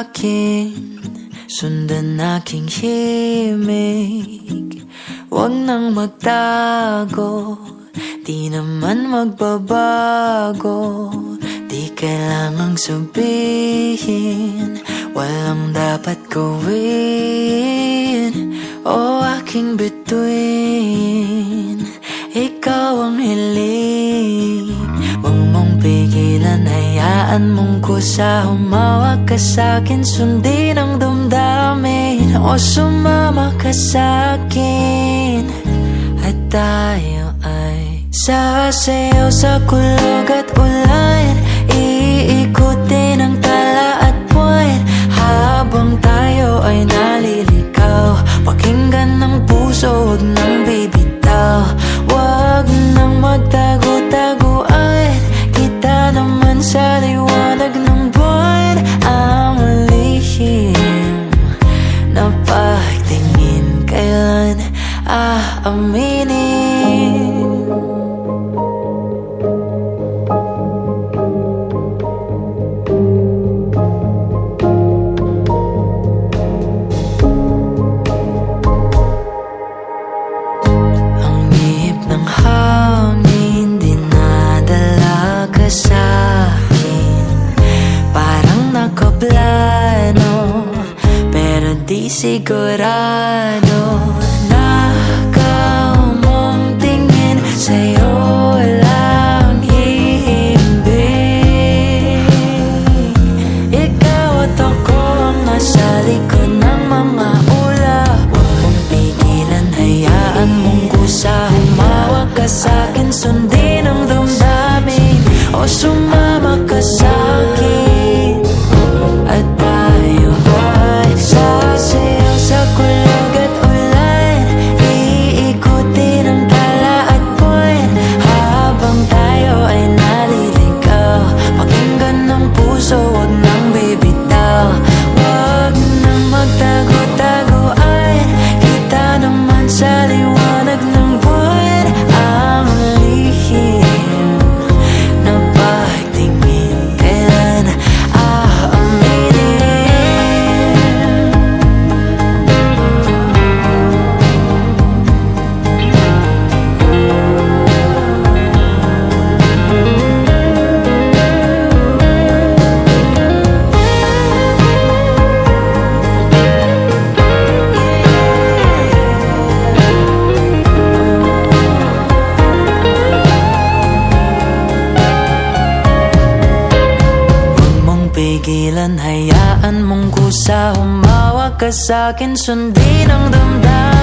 akin Sundan aking himig Huwag nang magtago Di naman magbabago Di kailangang sabihin Walang dapat gawin O aking bituin Ikaw ang hiling Hayaan mong kusa Humawak ka sa'kin Sundin ang damdamin. O sumama ka sa'kin At tayo ay Sasayaw sa kulog at ulan sa liwanag ng buwan Ang lihim na pagtingin Kailan aaminin di sigurado. Nakaw mong tingin Sa'yo lang hihimbing Ikaw at ako ang nasa likod ng mga ulap. Huwag mong pigilan, hayaan mong kusa Humawak ka sa'kin, sundin ang damdamin. O sumama ka sa'kin pigilan, hayaan mong kusa. Humawak ka sa'kin, sundin ang damdamin